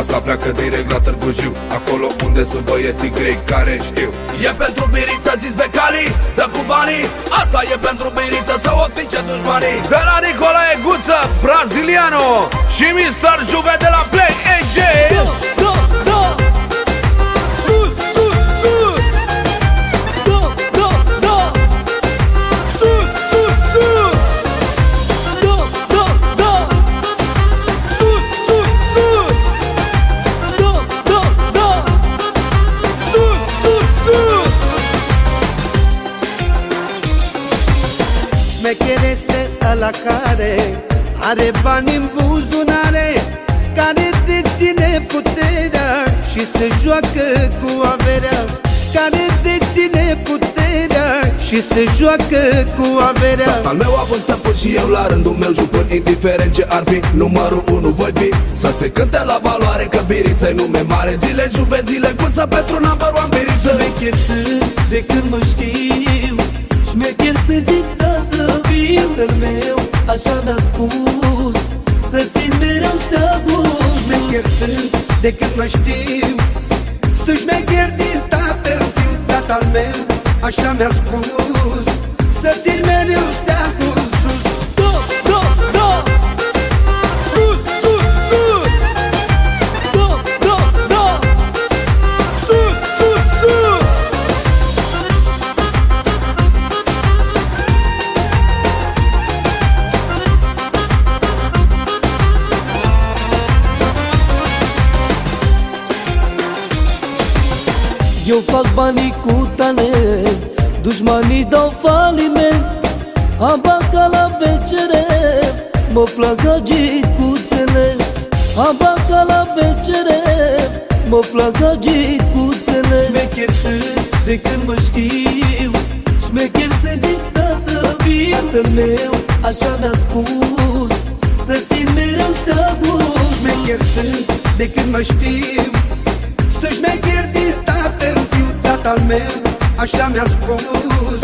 Asta pleacă direct la Târgu Jiu Acolo unde sunt băieții grei care știu. E pentru biriță zis becalii Dă cu banii. Asta e pentru biriță să o pice dușmanii. De la Nicolae Guță, Braziliano. Și Mr. Juve de la Play AJ Șmecher este ăla care are bani în buzunare Care deține puterea și se joacă cu averea. Care deține puterea și se joacă cu averea. Al meu a fost stăpân și eu la rândul meu jupân Indiferent ce ar fi, numărul unu voi fi. Să se cânte la valoare că biriță nume mare. Zile juve, zile cuță pentru number one biriță Șmecher sunt de când mă știu fiul meu Așa mi-a spus Să țin mereu stăgut Șmecher sunt de când mă știu Sunt șmecher din tatăl fiu tatăl meu Așa mi-a spus Să țin Eu fac banii cu talent Dușmanii dau faliment. Am banca la BCR Mă plac agicuțele Am banca la BCR Mă plac agicuțele Șmecher sunt de când mă știu Șmecher sunt din tată fiul meu. Așa mi-a spus Să țin mereu stăgut Șmecher sunt de când mă știu Sunt șmecher din tatăl fiu tatăl meu Așa mi-a spus.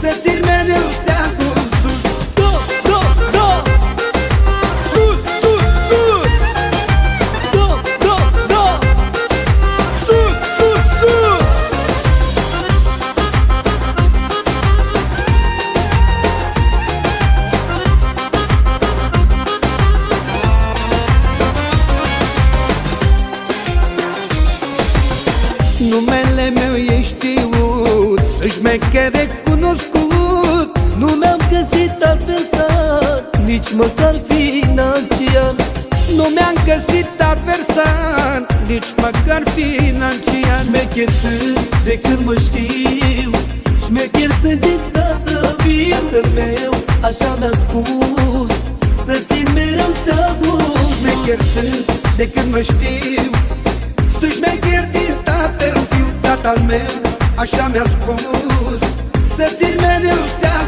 Să țin mereu steagul sus. Da, da, da Sus, sus, sus. Da, da, da Sus, sus, sus. Numele meu e știut Să șmecher recunoscut Nu mi-am găsit adversar Nici măcar financiar. Nu mi-am găsit adversar Nici măcar financiar. Șmecher sunt de când mă știu Șmecher sunt din tată fiul meu. Așa mi-a spus Să țin mereu stăgut Șmecher sunt de când mă știu Sunt șmecher din tatăl fiu tatăl meu Așa mi-a spus. Să țin mereu steagul